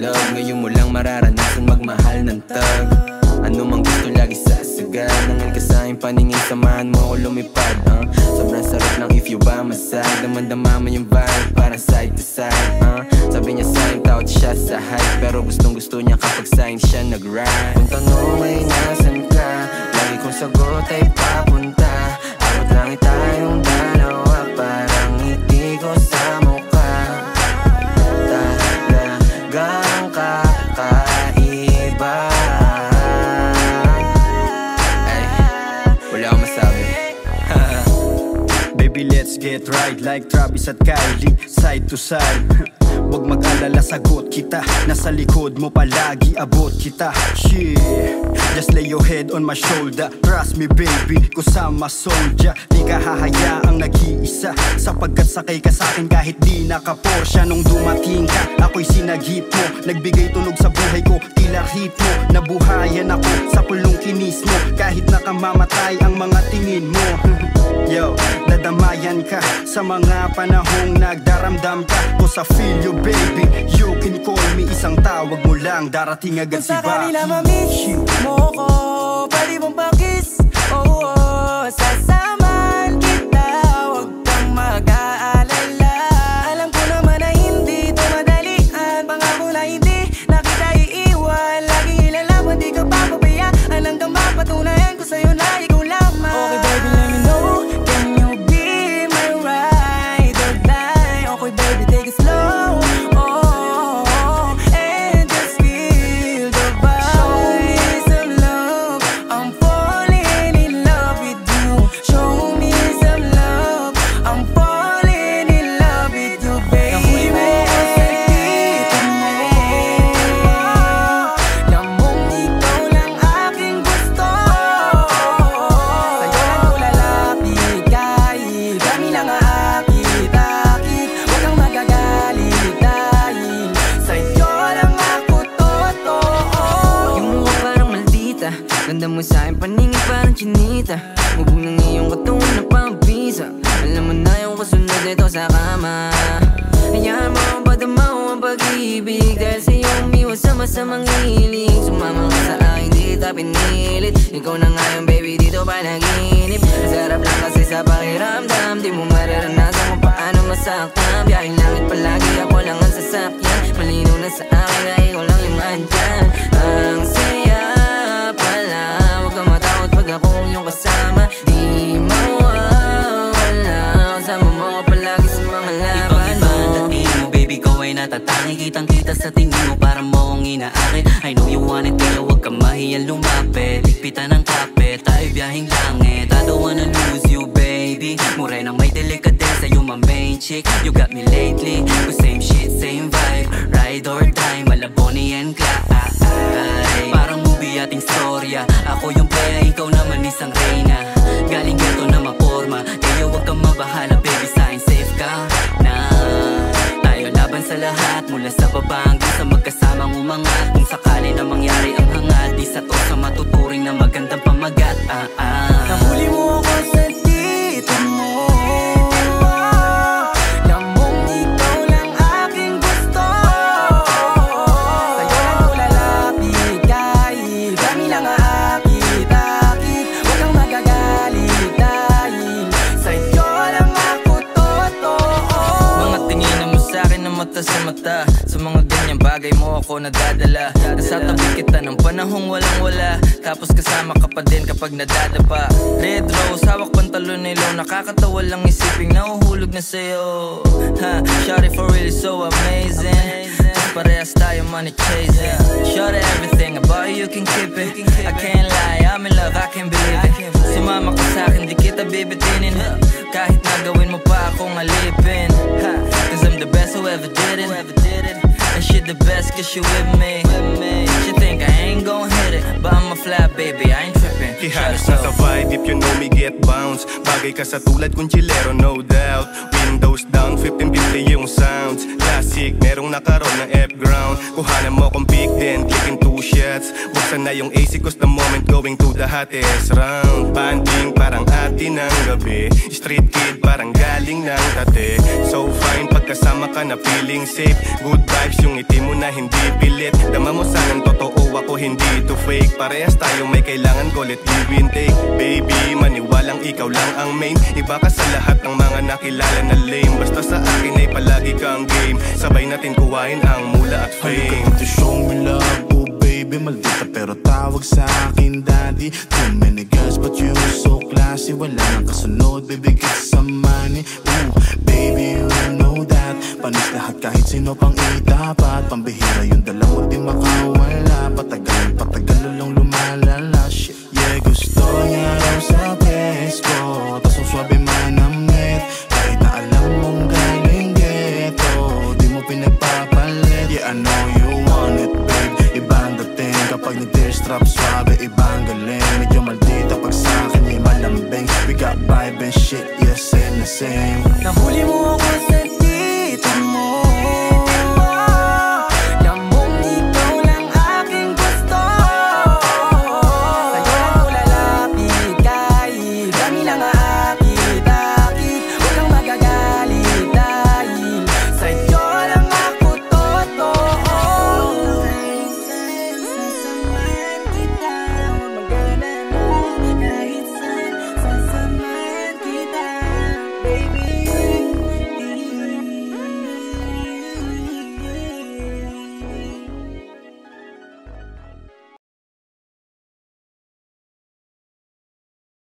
love. Ngayon mo lang mararanasan magmahal ng tag. Ano mang gusto lagi sasagal Nangal ka sa aking paningin samahan mo ako lumipad uh. Sobrang sarap lang if you by my side Damandama mo yung vibe parang side to side uh. Sabi niya sa akin takot siya sa hype. Pero gustong gusto niya kapag sa akin siya nag-ride. Kung tanong ay nasan ka. Lagi kong sagot ay papunta. Abot langit tayong dalawa. Parang hindi ko sa like Travis at Kylie Side to side. Huwag mag-alala, sagot kita. Nasa likod mo palagi, abot kita. Shit. Just lay your head on my shoulder. Trust me baby, kusama soldier. Di ka hahayaang nag-iisa. Sapagkat sakay ka sa'kin kahit di naka-Porsche Nung dumating ka, ako'y sinagip mo Nagbigay tunog sa buhay ko, tila hit mo Nabuhayan ako sa pulong kinis mo. Kahit nakamamatay ang mga tingin mo Dadamayan ka sa mga panahong nagdaramdam ka. Ko sa feel you baby, you can call me. Isang tawag mo lang, darating agad si Kung sakali na Baki ma-miss mo ko Pwede mong pakis. Oo, oh, sasamahan kita. Huwag kang mag-aalala. Alam ko naman na hindi to madalian. Pangako na hindi na kita iiwan. Laging ilalaban, di ka papabayaan. Hanggang mapatunayan ko sa'yo na ikaw lamang mo sa akin, paningin parang chinita. Mubog ng iyong katawan na pambisa Alam mo na yung kasunod nito sa kama. Hayaan mo ang padamaw ang pag-ibig Dahil sa'yo umiwas sa masamang hiling Sumama ka sa akin, di kita pinilit. Ikaw na nga yung baby dito panaginip. Masarap lang kasi sa pakiramdam Di mo mararanasan kung paano masaktan. Biyahing langit palagi ako lang ang sasakyan. Malinaw na sa akin na ikaw lang yung andyan. Ang saya Baby ko ay natatangi Kitang kita sa tingin mo Para mo akong inaakit I know you want it Kaya huwag kang mahiyang lumapit Higpitan ng kapit Tayo biyahing langit. I don't wanna lose you baby. Murenang may delikadesa You my main chick. You got me lately But same shit same vibe. Ride or die Malaboni and Clyde. Parang movie ating storya Ako yung playa Ikaw naman isang reyna. Galing ghetto na maporma. Kaya huwag kang mabahala sa lahat. Mula sa baba hanggang sa magkasamang umangat. Kung sakali na mangyari ang hangat Isa to sa matuturing na magandang pamagat. Ah, ah. Ako nadadala. Nasa tabi kita ng panahong walang wala. Tapos kasama ka pa din kapag nadadapa. Red rose, hawak pantalon nilo Nakakatawa lang isiping nahuhulog na sa'yo. Ha, Shawty for really so amazing. Tapos parehas tayo money chasing. Shawty everything about you, you can keep it. I can't lie, I'm in love, I can't believe it kita bibitinin Kahit na gawin mo pa akong alipin ha, Cause I'm the best who ever did it. And she the best cause she with me. She think I ain't gon' hit it But I'm a fly baby, I ain't tripping Ihalos na sa vibe if you know me get bounce. Bagay ka sa tulad kong chilero no doubt. Windows down 1550 yung sounds. Classic merong nakaroon ng F-ground Kuhanan mo kong pick then clicking two shots Na yung AC cause the moment going to the hottest round. Banding parang atin ng gabi. Street kid parang galing ng tate So fine pagkasama ka na feeling safe. Good vibes yung ngiti mo na hindi pilit. Dama mo sanang totoo ako hindi to fake. Parehas tayo may kailangan ko let give and take Baby, maniwalang ikaw lang ang main. Iba ka sa lahat ng mga nakilala na lame. Basta sa akin ay palagi kang game. Sabay natin kuhain ang mula at fame. Halika to show me love, Maldita pero tawag sa akin daddy. Too many girls but you so classy. Wala nang kasunod, bibigit sa money. Ooh, baby you know that. Panis lahat kahit sino pang itapat. Pambihira yung dala di makawala. Patagal, patagal lang lumalala. Shit, yeah gusto niya raw sa best ko sa'kin